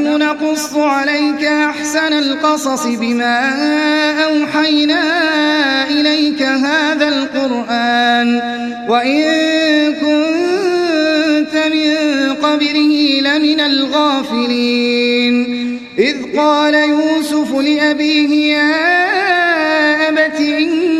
نحن نقص عليك أحسن القصص بما أوحينا إليك هذا القرآن. وإن كنت من قبره لمن الغافلين. إذ قال يوسف لأبيه يا أبت إني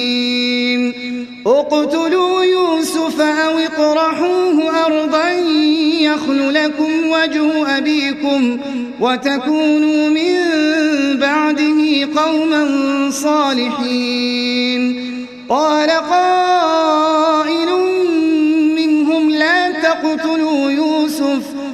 اقتلوا يوسف أو اطرحوه أرضا يخل لكم وجه أبيكم وتكونوا من بعده قوما صالحين. قال قائل منهم لا تقتلوا يوسف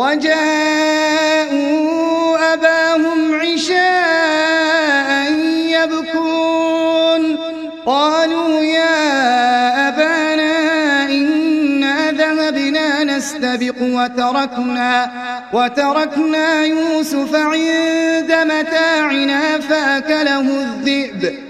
وجاءوا أباهم عشاء يبكون. قالوا يا أبانا إنا ذهبنا نستبق وتركنا وتركنا يوسف عند متاعنا فأكله الذئب.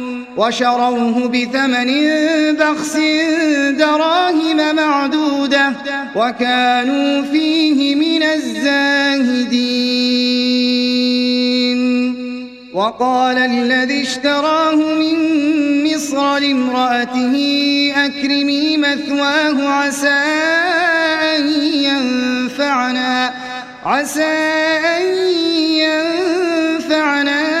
وشروه بثمن بخس دراهم معدودة وكانوا فيه من الزاهدين. وقال الذي اشتراه من مصر لامرأته أكرمي مثواه عسى أن ينفعنا عسى أن ينفعنا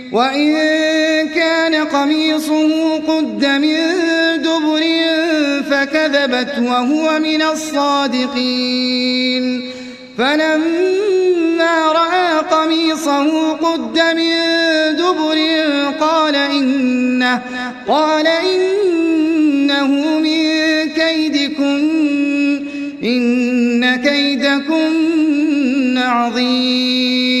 وإن كان قميصه قد من دبر فكذبت وهو من الصادقين. فلما رأى قميصه قد من دبر قال إنه, قال إنه من كيدكن إن كيدكن عظيم.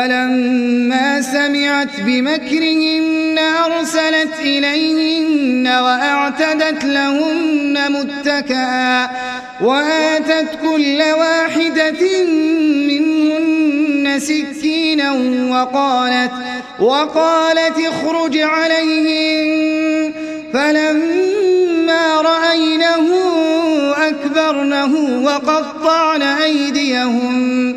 فلما سمعت بمكرهن أرسلت إليهن وأعتدت لهن متكئا وآتت كل واحدة منهن سكينا وقالت وقالت اخرج عليهم فلما رأينه أكبرنه وقطعن أيديهم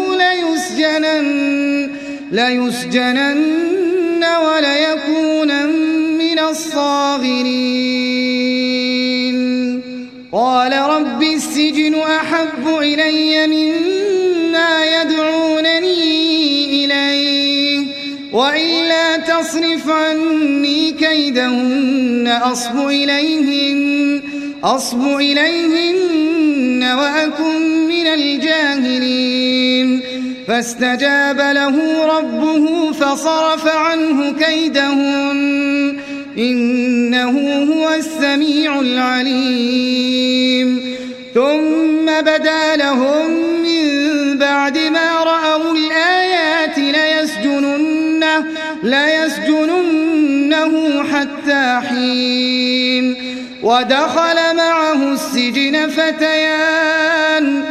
ليسجنن, ليسجنن وليكون من الصاغرين. قال رب السجن أحب إلي مما يدعونني إليه وإلا تصرف عني كيدهن أصب إليهن أصب إليهن وأكن من الجاهلين. فاستجاب له ربه فصرف عنه كيدهن إنه هو السميع العليم. ثم بدا لهم من بعد ما رأوا الآيات ليسجننه, ليسجننه حتى حين. ودخل معه السجن فتيان.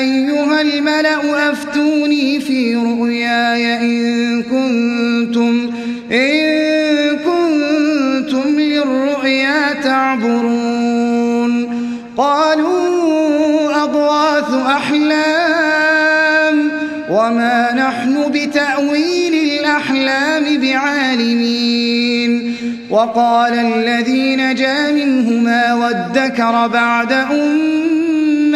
أيها الملأ أفتوني في رؤياي إن كنتم إن كنتم للرؤيا تعبرون. قالوا أضواث أحلام وما نحن بتأويل الأحلام بعالمين. وقال الذي نجا منهما وادكر بعد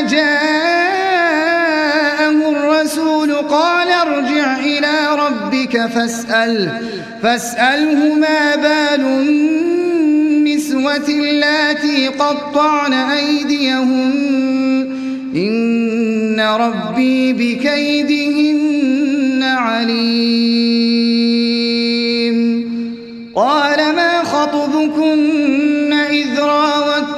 جاءه الرسول قال ارجع إلى ربك فاسأل فاسأله ما بال النسوة اللاتي قطعن أيديهن إن ربي بكيدهن عليم. قال ما خطبكن إذ راوتن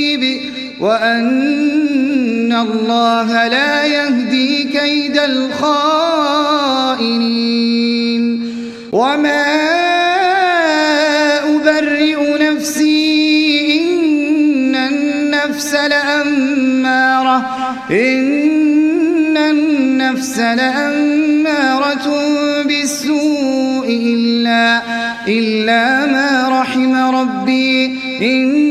وأن الله لا يهدي كيد الخائنين. وما أبرئ نفسي إن النفس لأمارة إن النفس لأمارة بالسوء إلا, إلا ما رحم ربي. إن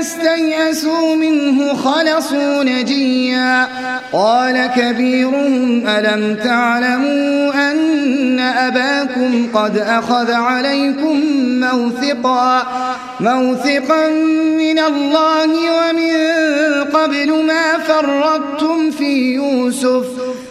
استيئسوا منه خلصوا نجيا. قال كبيرهم ألم تعلموا أن أباكم قد أخذ عليكم موثقا موثقا من الله ومن قبل ما فرطتم في يوسف؟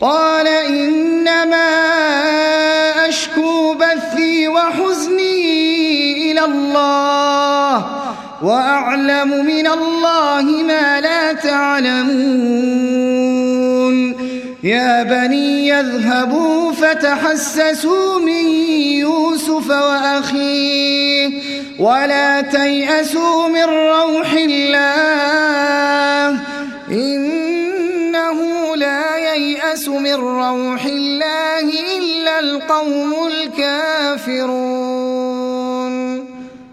قال إنما أشكو بثي وحزني إلى الله وأعلم من الله ما لا تعلمون. يا بني يذهبوا فتحسسوا من يوسف وأخيه ولا تيأسوا من روح الله. لا ييأس من روح الله إلا القوم الكافرون.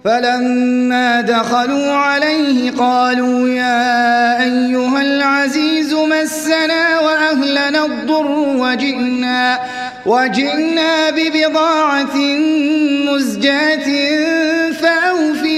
فلما دخلوا عليه قالوا يا أيها العزيز مسنا وأهلنا الضر وجئنا وجئنا ببضاعة مزجاة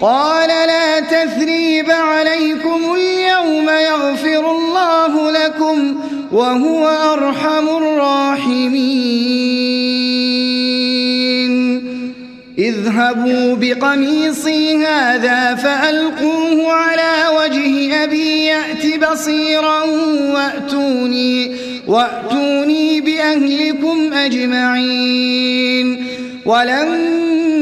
قال لا تثريب عليكم اليوم يغفر الله لكم وهو أرحم الراحمين. اذهبوا بقميصي هذا فألقوه على وجه أبي يأت بصيرا وأتوني, وأتوني بأهلكم أجمعين. ولما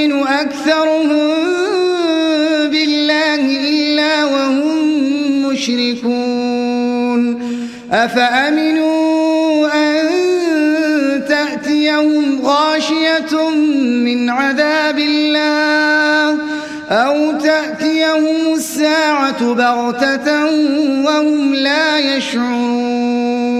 يؤمن أكثرهم بالله إلا وهم مشركون. أفأمنوا أن تأتيهم غاشية من عذاب الله أو تأتيهم الساعة بغتة وهم لا يشعرون.